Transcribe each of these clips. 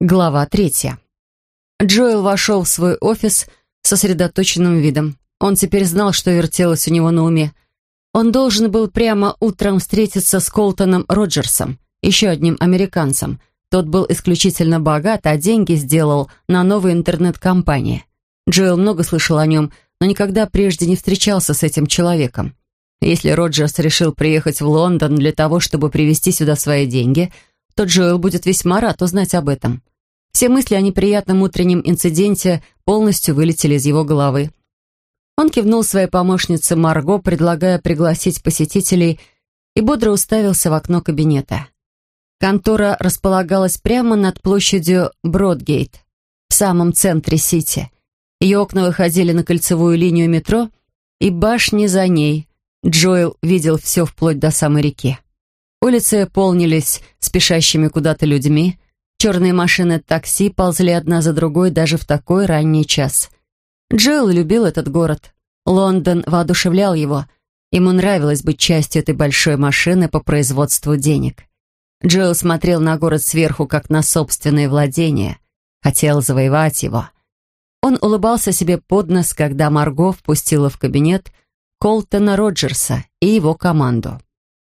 Глава третья. Джоэл вошел в свой офис сосредоточенным видом. Он теперь знал, что вертелось у него на уме. Он должен был прямо утром встретиться с Колтоном Роджерсом, еще одним американцем. Тот был исключительно богат, а деньги сделал на новой интернет-компании. Джоэл много слышал о нем, но никогда прежде не встречался с этим человеком. Если Роджерс решил приехать в Лондон для того, чтобы привезти сюда свои деньги – то Джоэл будет весьма рад узнать об этом. Все мысли о неприятном утреннем инциденте полностью вылетели из его головы. Он кивнул своей помощнице Марго, предлагая пригласить посетителей, и бодро уставился в окно кабинета. Контора располагалась прямо над площадью Бродгейт, в самом центре Сити. Ее окна выходили на кольцевую линию метро, и башни за ней. Джоэл видел все вплоть до самой реки. Улицы полнились спешащими куда-то людьми. Черные машины такси ползли одна за другой даже в такой ранний час. Джилл любил этот город. Лондон воодушевлял его. Ему нравилось быть частью этой большой машины по производству денег. Джилл смотрел на город сверху, как на собственное владение. Хотел завоевать его. Он улыбался себе под нос, когда Марго впустила в кабинет Колтона Роджерса и его команду.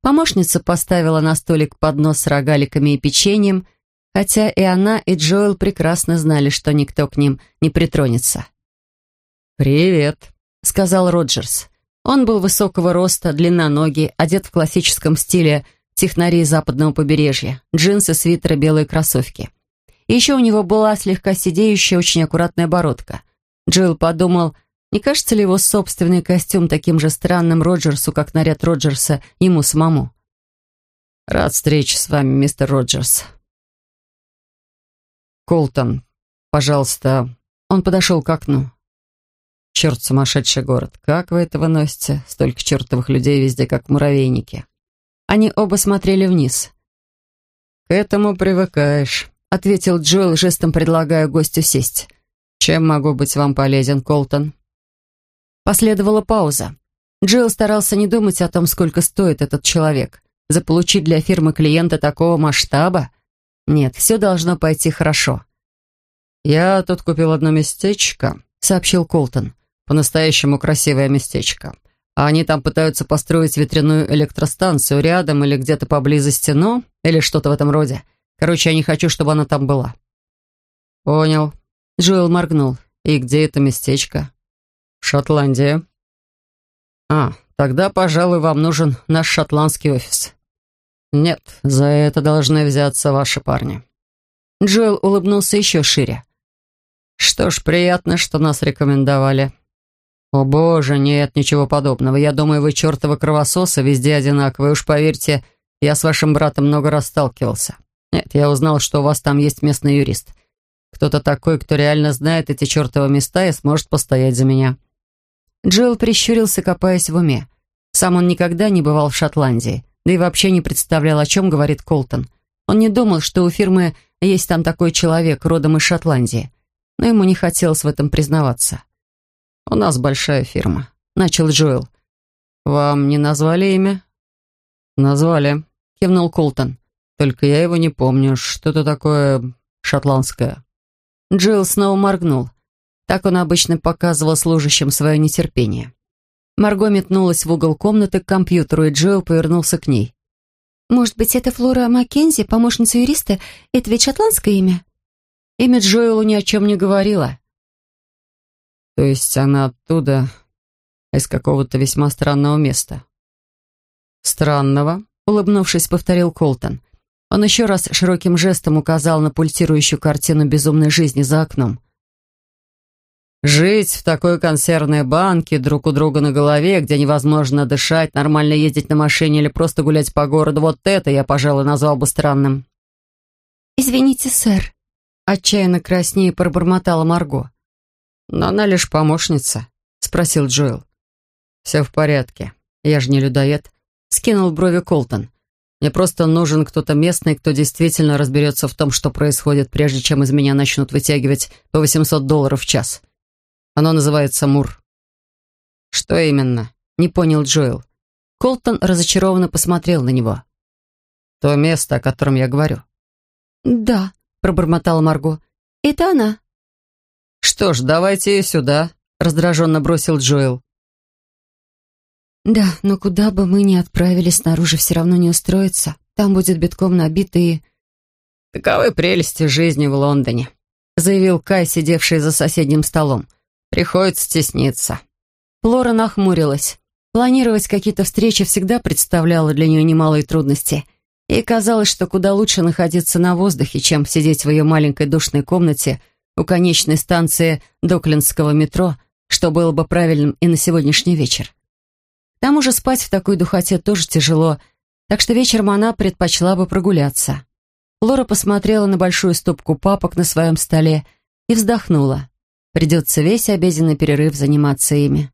Помощница поставила на столик поднос с рогаликами и печеньем, хотя и она, и Джоэл прекрасно знали, что никто к ним не притронется. «Привет», — сказал Роджерс. Он был высокого роста, длинноногий, одет в классическом стиле технарей западного побережья, джинсы, свитеры, белые кроссовки. И еще у него была слегка сидеющая, очень аккуратная бородка. Джилл подумал, не кажется ли его собственный костюм таким же странным Роджерсу, как наряд Роджерса ему самому? «Рад встрече с вами, мистер Роджерс». «Колтон, пожалуйста». Он подошел к окну. «Черт, сумасшедший город. Как вы это выносите? Столько чертовых людей везде, как муравейники». Они оба смотрели вниз. «К этому привыкаешь», — ответил Джоэл, жестом предлагая гостю сесть. «Чем могу быть вам полезен, Колтон?» Последовала пауза. Джилл старался не думать о том, сколько стоит этот человек. Заполучить для фирмы клиента такого масштаба? Нет, все должно пойти хорошо. «Я тут купил одно местечко», — сообщил Колтон. «По-настоящему красивое местечко. А они там пытаются построить ветряную электростанцию рядом или где-то поблизости, ну, или что-то в этом роде. Короче, я не хочу, чтобы она там была». «Понял». Джоэл моргнул. «И где это местечко?» «Шотландия». «А, тогда, пожалуй, вам нужен наш шотландский офис». «Нет, за это должны взяться ваши парни». Джоэл улыбнулся еще шире. «Что ж, приятно, что нас рекомендовали». «О боже, нет, ничего подобного. Я думаю, вы чертовы кровососы, везде одинаковые. Уж поверьте, я с вашим братом много раз сталкивался. Нет, я узнал, что у вас там есть местный юрист. Кто-то такой, кто реально знает эти чертовы места и сможет постоять за меня». Джилл прищурился, копаясь в уме. Сам он никогда не бывал в Шотландии, да и вообще не представлял, о чем говорит Колтон. Он не думал, что у фирмы есть там такой человек, родом из Шотландии, но ему не хотелось в этом признаваться. «У нас большая фирма», — начал Джоэл. «Вам не назвали имя?» «Назвали», — кивнул Колтон. «Только я его не помню. Что-то такое шотландское». Джилл снова моргнул. Так он обычно показывал служащим свое нетерпение. Марго метнулась в угол комнаты к компьютеру, и Джоэл повернулся к ней. «Может быть, это Флора Маккензи, помощница юриста? Это ведь шотландское имя?» Имя Джоэлу ни о чем не говорила. «То есть она оттуда, из какого-то весьма странного места?» «Странного?» — улыбнувшись, повторил Колтон. Он еще раз широким жестом указал на пульсирующую картину безумной жизни за окном. Жить в такой консервной банке, друг у друга на голове, где невозможно дышать, нормально ездить на машине или просто гулять по городу, вот это я, пожалуй, назвал бы странным. «Извините, сэр», — отчаянно краснее пробормотала Марго. «Но она лишь помощница», — спросил Джоэл. «Все в порядке. Я же не людоед», — скинул брови Колтон. «Мне просто нужен кто-то местный, кто действительно разберется в том, что происходит, прежде чем из меня начнут вытягивать по 800 долларов в час». Оно называется Мур». «Что именно?» — не понял Джоэл. Колтон разочарованно посмотрел на него. «То место, о котором я говорю». «Да», — пробормотала Марго. «Это она». «Что ж, давайте ее сюда», — раздраженно бросил Джоэл. «Да, но куда бы мы ни отправились, снаружи все равно не устроиться. Там будет битком набито и...» «Таковы прелести жизни в Лондоне», — заявил Кай, сидевший за соседним столом. «Приходится стесниться». Флора нахмурилась. Планировать какие-то встречи всегда представляло для нее немалые трудности. И казалось, что куда лучше находиться на воздухе, чем сидеть в ее маленькой душной комнате у конечной станции Доклинского метро, что было бы правильным и на сегодняшний вечер. К тому же спать в такой духоте тоже тяжело, так что вечером она предпочла бы прогуляться. Лора посмотрела на большую стопку папок на своем столе и вздохнула. Придется весь обеденный перерыв заниматься ими.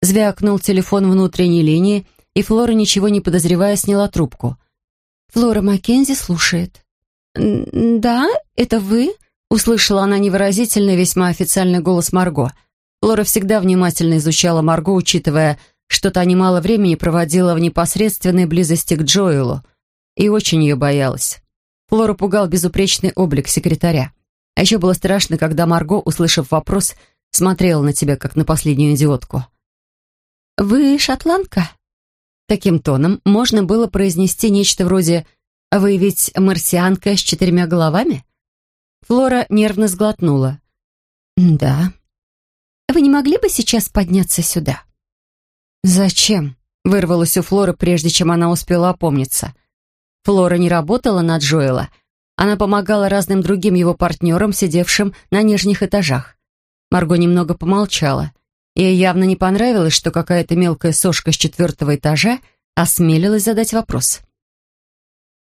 Звякнул телефон внутренней линии, и Флора, ничего не подозревая, сняла трубку. «Флора Маккензи слушает». «Да, это вы?» — услышала она невыразительный, весьма официальный голос Марго. Флора всегда внимательно изучала Марго, учитывая, что та немало времени проводила в непосредственной близости к Джоэлу, и очень ее боялась. Флору пугал безупречный облик секретаря. А еще было страшно, когда Марго, услышав вопрос, смотрела на тебя, как на последнюю идиотку. «Вы шотландка?» Таким тоном можно было произнести нечто вроде «Вы ведь марсианка с четырьмя головами?» Флора нервно сглотнула. «Да». «Вы не могли бы сейчас подняться сюда?» «Зачем?» — вырвалось у Флоры, прежде чем она успела опомниться. Флора не работала на Джоэла. Она помогала разным другим его партнерам, сидевшим на нижних этажах. Марго немного помолчала. Ей явно не понравилось, что какая-то мелкая сошка с четвертого этажа осмелилась задать вопрос.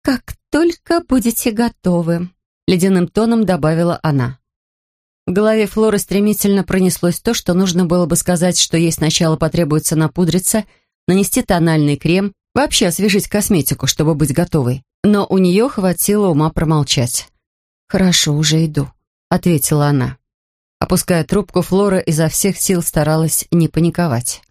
«Как только будете готовы», — ледяным тоном добавила она. В голове Флоры стремительно пронеслось то, что нужно было бы сказать, что ей сначала потребуется напудриться, нанести тональный крем, вообще освежить косметику, чтобы быть готовой. Но у нее хватило ума промолчать. «Хорошо, уже иду», — ответила она. Опуская трубку, Флора изо всех сил старалась не паниковать.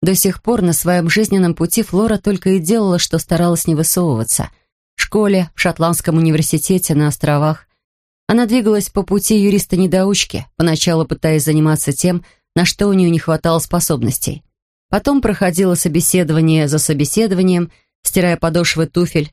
До сих пор на своем жизненном пути Флора только и делала, что старалась не высовываться. В школе, в Шотландском университете, на островах. Она двигалась по пути юриста-недоучки, поначалу пытаясь заниматься тем, на что у нее не хватало способностей. Потом проходила собеседование за собеседованием, стирая подошвы туфель,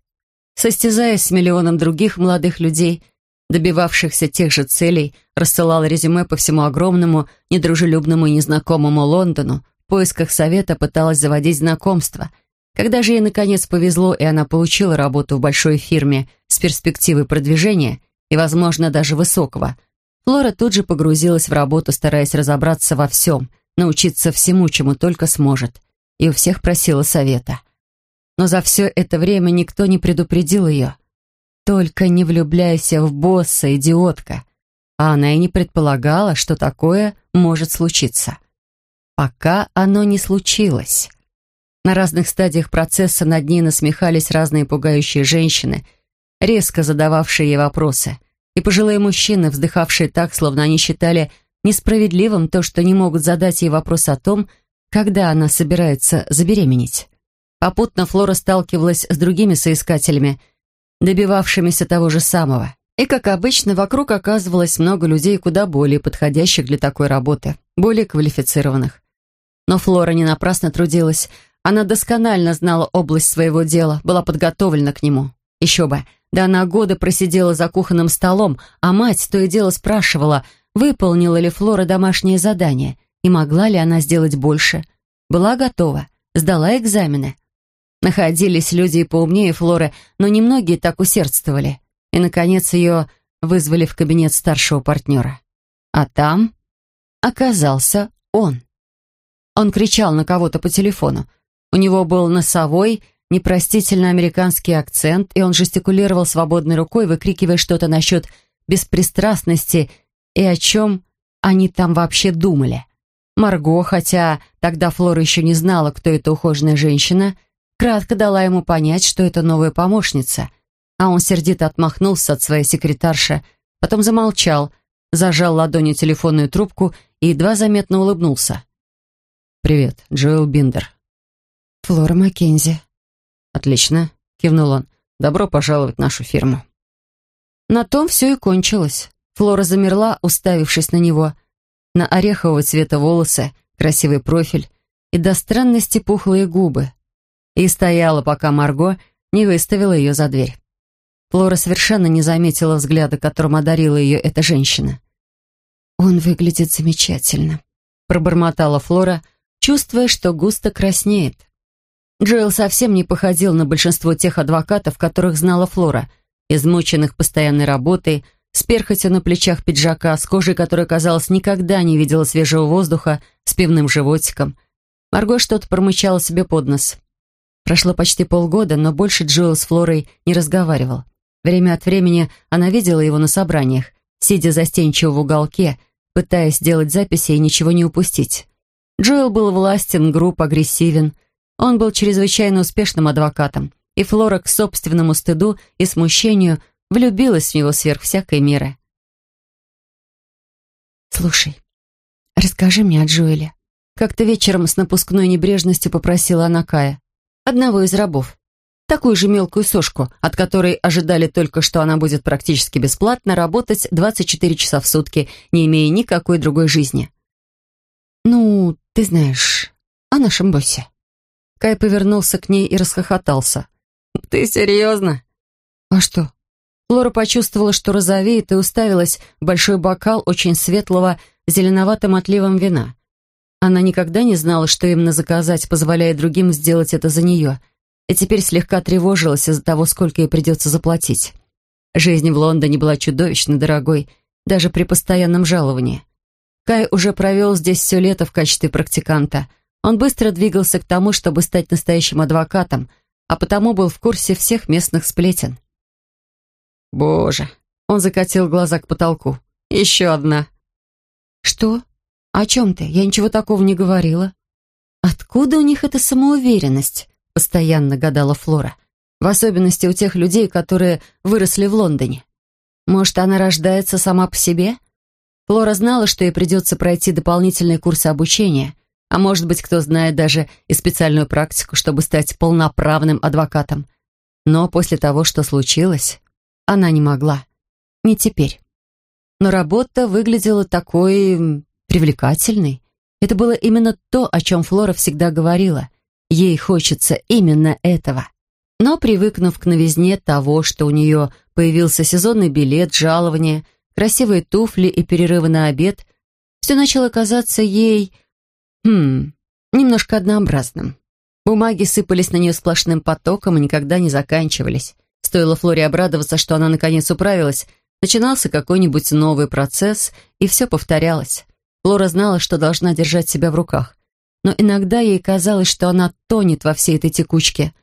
состязаясь с миллионом других молодых людей, добивавшихся тех же целей, рассылала резюме по всему огромному, недружелюбному и незнакомому Лондону, в поисках совета пыталась заводить знакомства. Когда же ей наконец повезло, и она получила работу в большой фирме с перспективой продвижения – и, возможно, даже высокого. Флора тут же погрузилась в работу, стараясь разобраться во всем, научиться всему, чему только сможет, и у всех просила совета. Но за все это время никто не предупредил ее. Только не влюбляйся в босса, идиотка. А она и не предполагала, что такое может случиться. Пока оно не случилось. На разных стадиях процесса над ней насмехались разные пугающие женщины, резко задававшие ей вопросы, и пожилые мужчины, вздыхавшие так, словно они считали несправедливым то, что не могут задать ей вопрос о том, когда она собирается забеременеть. Попутно Флора сталкивалась с другими соискателями, добивавшимися того же самого. И, как обычно, вокруг оказывалось много людей куда более подходящих для такой работы, более квалифицированных. Но Флора не напрасно трудилась. Она досконально знала область своего дела, была подготовлена к нему. Еще бы, да она годы просидела за кухонным столом, а мать то и дело спрашивала, выполнила ли Флора домашнее задание и могла ли она сделать больше. Была готова, сдала экзамены. Находились люди и поумнее Флоры, но немногие так усердствовали. И, наконец, ее вызвали в кабинет старшего партнера. А там оказался он. Он кричал на кого-то по телефону. У него был носовой, непростительно американский акцент, и он жестикулировал свободной рукой, выкрикивая что-то насчет беспристрастности и о чем они там вообще думали. Марго, хотя тогда Флора еще не знала, кто эта ухоженная женщина, кратко дала ему понять, что это новая помощница, а он сердито отмахнулся от своей секретарши, потом замолчал, зажал ладонью телефонную трубку и едва заметно улыбнулся. «Привет, Джоэл Биндер». «Флора Маккензи», «Отлично», — кивнул он. «Добро пожаловать в нашу фирму». На том все и кончилось. Флора замерла, уставившись на него. На орехового цвета волосы, красивый профиль и до странности пухлые губы. И стояла, пока Марго не выставила ее за дверь. Флора совершенно не заметила взгляда, которым одарила ее эта женщина. «Он выглядит замечательно», — пробормотала Флора, чувствуя, что густо краснеет. Джоэл совсем не походил на большинство тех адвокатов, которых знала Флора, измученных постоянной работой, с перхотью на плечах пиджака, с кожей, которая, казалось, никогда не видела свежего воздуха, с пивным животиком. Марго что-то промычала себе под нос. Прошло почти полгода, но больше Джоэл с Флорой не разговаривал. Время от времени она видела его на собраниях, сидя застенчиво в уголке, пытаясь сделать записи и ничего не упустить. Джоэл был властен, груб, агрессивен. Он был чрезвычайно успешным адвокатом, и Флора к собственному стыду и смущению влюбилась в него сверх всякой меры. «Слушай, расскажи мне о Джоэле». Как-то вечером с напускной небрежностью попросила она Кая, одного из рабов такую же мелкую сошку, от которой ожидали только, что она будет практически бесплатно работать 24 часа в сутки, не имея никакой другой жизни. «Ну, ты знаешь, о нашем боссе». Кай повернулся к ней и расхохотался. «Ты серьезно?» «А что?» Флора почувствовала, что розовеет, и уставилась в большой бокал очень светлого, зеленоватым отливом вина. Она никогда не знала, что именно заказать, позволяя другим сделать это за нее — и теперь слегка тревожилась из-за того, сколько ей придется заплатить. Жизнь в Лондоне была чудовищно дорогой, даже при постоянном жаловании. Кай уже провел здесь все лето в качестве практиканта. Он быстро двигался к тому, чтобы стать настоящим адвокатом, а потому был в курсе всех местных сплетен. «Боже!» — он закатил глаза к потолку. «Еще одна!» «Что? О чем ты? Я ничего такого не говорила». «Откуда у них эта самоуверенность?» постоянно гадала Флора. В особенности у тех людей, которые выросли в Лондоне. Может, она рождается сама по себе? Флора знала, что ей придется пройти дополнительные курсы обучения, а может быть, кто знает, даже и специальную практику, чтобы стать полноправным адвокатом. Но после того, что случилось, она не могла. Не теперь. Но работа выглядела такой привлекательной. Это было именно то, о чем Флора всегда говорила. Ей хочется именно этого. Но, привыкнув к новизне того, что у нее появился сезонный билет, жалование, красивые туфли и перерывы на обед, все начало казаться ей... Хм... немножко однообразным. Бумаги сыпались на нее сплошным потоком и никогда не заканчивались. Стоило Флоре обрадоваться, что она наконец управилась, начинался какой-нибудь новый процесс, и все повторялось. Флора знала, что должна держать себя в руках но иногда ей казалось, что она тонет во всей этой текучке.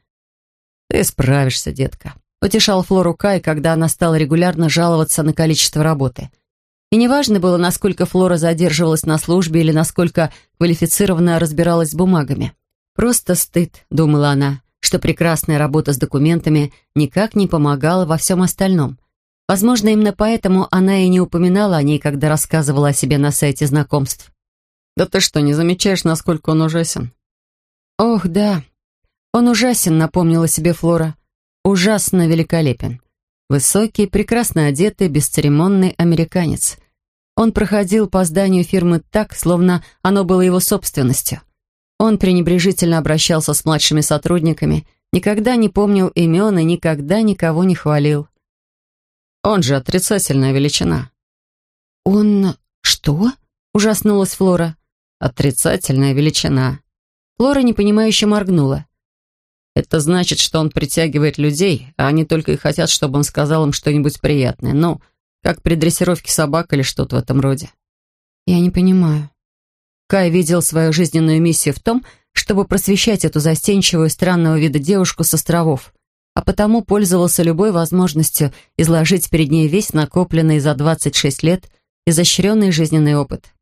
«Ты справишься, детка», — утешал Флору Кай, когда она стала регулярно жаловаться на количество работы. И неважно было, насколько Флора задерживалась на службе или насколько квалифицированно разбиралась с бумагами. «Просто стыд», — думала она, что прекрасная работа с документами никак не помогала во всем остальном. Возможно, именно поэтому она и не упоминала о ней, когда рассказывала о себе на сайте знакомств. «Да ты что, не замечаешь, насколько он ужасен?» «Ох, да. Он ужасен», — напомнила себе Флора. «Ужасно великолепен. Высокий, прекрасно одетый, бесцеремонный американец. Он проходил по зданию фирмы так, словно оно было его собственностью. Он пренебрежительно обращался с младшими сотрудниками, никогда не помнил имен и никогда никого не хвалил. Он же отрицательная величина». «Он... что?» — ужаснулась Флора. Отрицательная величина. Флора непонимающе моргнула. Это значит, что он притягивает людей, а они только и хотят, чтобы он сказал им что-нибудь приятное. Ну, как при дрессировке собак или что-то в этом роде. Я не понимаю. Кай видел свою жизненную миссию в том, чтобы просвещать эту застенчивую, странного вида девушку с островов, а потому пользовался любой возможностью изложить перед ней весь накопленный за 26 лет изощренный жизненный опыт.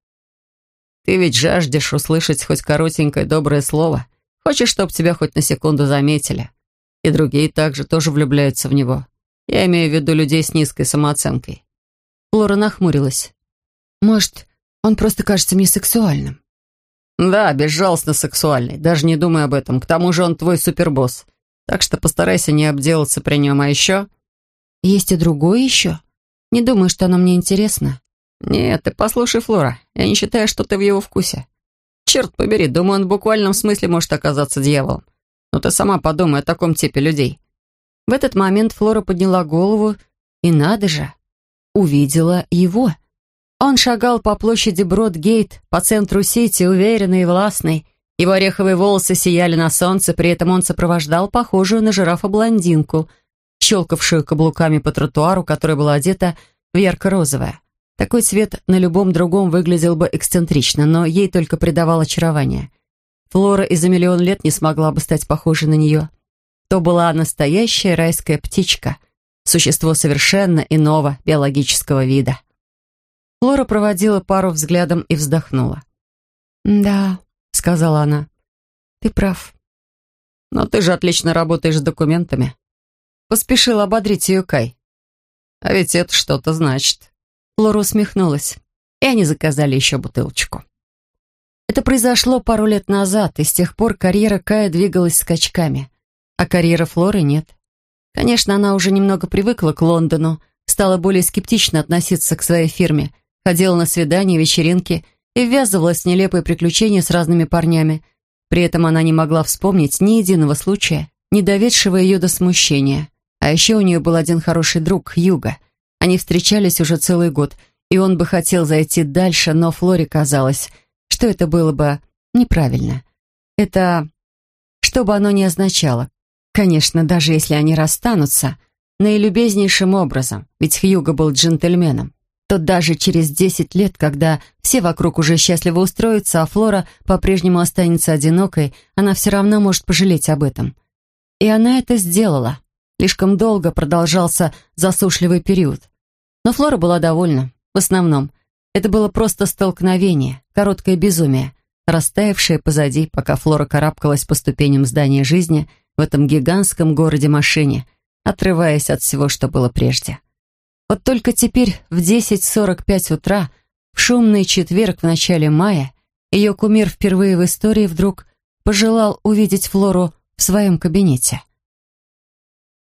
Ты ведь жаждешь услышать хоть коротенькое доброе слово. Хочешь, чтобы тебя хоть на секунду заметили. И другие также тоже влюбляются в него. Я имею в виду людей с низкой самооценкой. Флора нахмурилась. Может, он просто кажется мне сексуальным? Да, безжалостно сексуальный. Даже не думай об этом. К тому же он твой супербосс. Так что постарайся не обделаться при нем. А еще... Есть и другое еще? Не думаю, что оно мне интересно». «Нет, ты послушай, Флора, я не считаю, что ты в его вкусе. Черт побери, думаю, он в буквальном смысле может оказаться дьяволом. Но ты сама подумай о таком типе людей». В этот момент Флора подняла голову и, надо же, увидела его. Он шагал по площади Бродгейт, по центру Сити, уверенный и властный. Его ореховые волосы сияли на солнце, при этом он сопровождал похожую на жирафа блондинку, щелкавшую каблуками по тротуару, которая была одета в ярко-розовое. Такой цвет на любом другом выглядел бы эксцентрично, но ей только придавал очарование. Флора и за миллион лет не смогла бы стать похожей на нее. То была настоящая райская птичка, существо совершенно иного биологического вида. Флора проводила пару взглядом и вздохнула. «Да», — сказала она, — «ты прав». «Но ты же отлично работаешь с документами». Поспешил ободрить ее Кай. «А ведь это что-то значит». Флора усмехнулась, и они заказали еще бутылочку. Это произошло пару лет назад, и с тех пор карьера Кая двигалась скачками, а карьера Флоры нет. Конечно, она уже немного привыкла к Лондону, стала более скептично относиться к своей фирме, ходила на свидания, вечеринки и ввязывалась в нелепые приключения с разными парнями. При этом она не могла вспомнить ни единого случая, не доведшего ее до смущения. А еще у нее был один хороший друг, Юга. Они встречались уже целый год, и он бы хотел зайти дальше, но Флоре казалось, что это было бы неправильно. Это... что бы оно ни означало. Конечно, даже если они расстанутся, наилюбезнейшим образом, ведь Хьюго был джентльменом то даже через десять лет, когда все вокруг уже счастливо устроятся, а Флора по-прежнему останется одинокой, она все равно может пожалеть об этом. И она это сделала. Слишком долго продолжался засушливый период. Но Флора была довольна. В основном. Это было просто столкновение, короткое безумие, растаявшее позади, пока Флора карабкалась по ступеням здания жизни в этом гигантском городе-машине, отрываясь от всего, что было прежде. Вот только теперь в 10.45 утра, в шумный четверг в начале мая, ее кумир впервые в истории вдруг пожелал увидеть Флору в своем кабинете.